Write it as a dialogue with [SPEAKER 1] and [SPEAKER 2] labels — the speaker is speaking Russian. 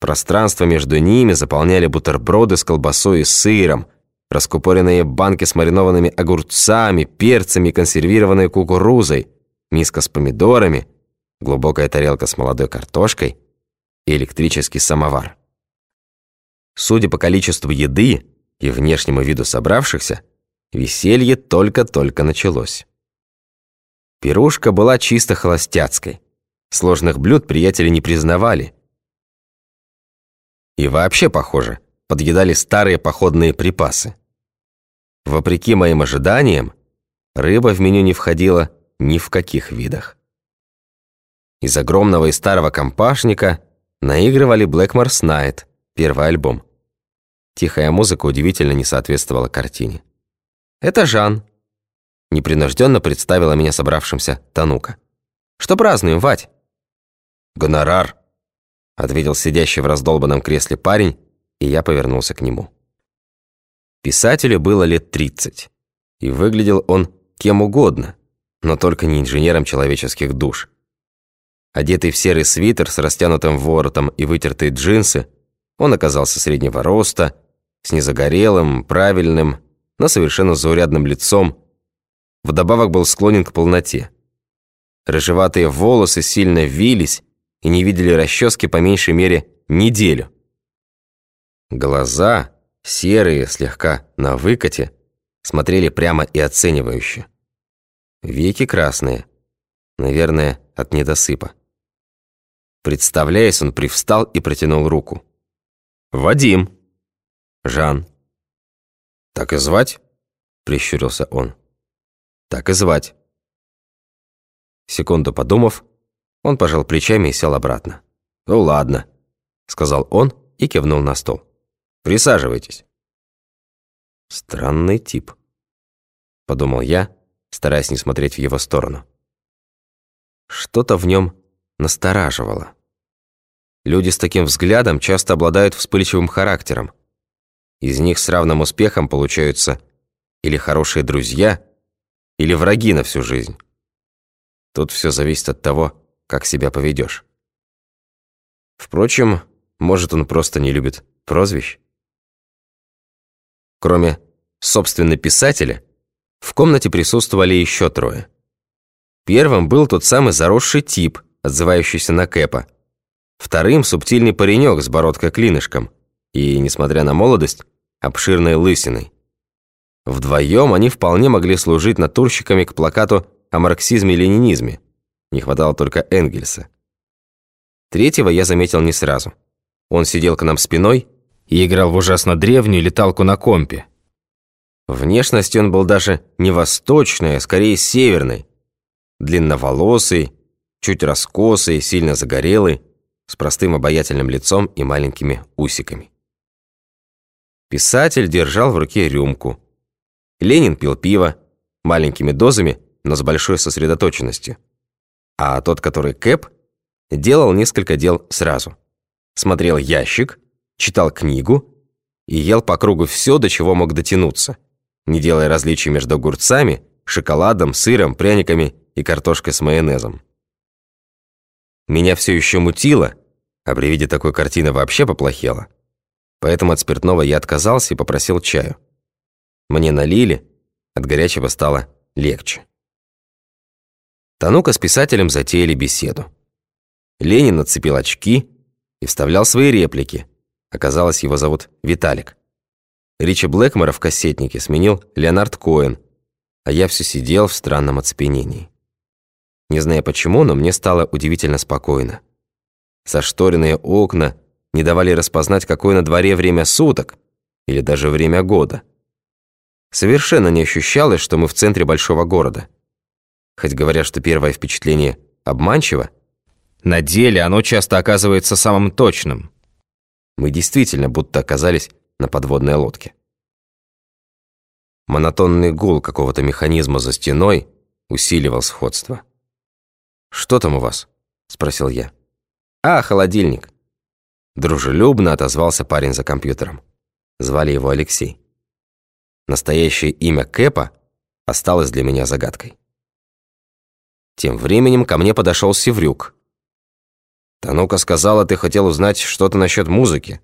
[SPEAKER 1] Пространство между ними заполняли бутерброды с колбасой и сыром, раскупоренные банки с маринованными огурцами, перцами и консервированной кукурузой, миска с помидорами, глубокая тарелка с молодой картошкой и электрический самовар. Судя по количеству еды и внешнему виду собравшихся, веселье только-только началось. Пирушка была чисто холостяцкой. Сложных блюд приятели не признавали. И вообще, похоже, подъедали старые походные припасы. Вопреки моим ожиданиям, рыба в меню не входила ни в каких видах. Из огромного и старого компашника наигрывали Blackmore's Night, первый альбом. Тихая музыка удивительно не соответствовала картине. «Это Жан», — непринужденно представила меня собравшимся Танука. «Что празднуем, Вать?» «Гонорар», — ответил сидящий в раздолбанном кресле парень, и я повернулся к нему. Писателю было лет тридцать, и выглядел он кем угодно, но только не инженером человеческих душ. Одетый в серый свитер с растянутым воротом и вытертые джинсы, он оказался среднего роста, с незагорелым, правильным, но совершенно заурядным лицом, вдобавок был склонен к полноте. Рыжеватые волосы сильно вились и не видели расчески по меньшей мере неделю. Глаза, серые, слегка на выкате, смотрели прямо и оценивающе. Веки красные, наверное, от недосыпа. Представляясь, он привстал и протянул руку. «Вадим!» «Жан». «Так и звать?» — прищурился он. «Так и звать». Секунду подумав, он пожал плечами и сел обратно. «Ну ладно», — сказал он и кивнул на стол. «Присаживайтесь». «Странный тип», — подумал я, стараясь не смотреть в его сторону. Что-то в нем настораживало. Люди с таким взглядом часто обладают вспыльчивым характером. Из них с равным успехом получаются или хорошие друзья, или враги на всю жизнь. Тут все зависит от того, как себя поведешь. Впрочем, может, он просто не любит прозвищ? Кроме, собственно, писателя, в комнате присутствовали еще трое. Первым был тот самый заросший тип, отзывающийся на Кэпа. Вторым – субтильный паренек с бородкой-клинышком. И, несмотря на молодость, обширной лысиной. Вдвоем они вполне могли служить натурщиками к плакату о марксизме и ленинизме. Не хватало только Энгельса. Третьего я заметил не сразу. Он сидел к нам спиной и играл в ужасно древнюю леталку на компе. Внешностью он был даже не восточной, а скорее северной. Длинноволосый, чуть раскосый, сильно загорелый, с простым обаятельным лицом и маленькими усиками. Писатель держал в руке рюмку. Ленин пил пиво, маленькими дозами, но с большой сосредоточенностью. А тот, который Кэп, делал несколько дел сразу. Смотрел ящик, читал книгу и ел по кругу все, до чего мог дотянуться, не делая различий между огурцами, шоколадом, сыром, пряниками и картошкой с майонезом. Меня все еще мутило, а при виде такой картины вообще поплохело. Поэтому от спиртного я отказался и попросил чаю. Мне налили, от горячего стало легче. Танука с писателем затеяли беседу. Ленин отцепил очки и вставлял свои реплики. Оказалось, его зовут Виталик. Ричи Блэкмора в кассетнике сменил Леонард Коэн, а я все сидел в странном оцепенении. Не зная почему, но мне стало удивительно спокойно. Зашторенные окна не давали распознать, какое на дворе время суток или даже время года. Совершенно не ощущалось, что мы в центре большого города. Хоть говорят, что первое впечатление обманчиво, на деле оно часто оказывается самым точным. Мы действительно будто оказались на подводной лодке. Монотонный гул какого-то механизма за стеной усиливал сходство. «Что там у вас?» – спросил я. «А, холодильник», Дружелюбно отозвался парень за компьютером. Звали его Алексей. Настоящее имя Кэпа осталось для меня загадкой. Тем временем ко мне подошел Севрюк. Танука сказала, ты хотел узнать что-то насчет музыки.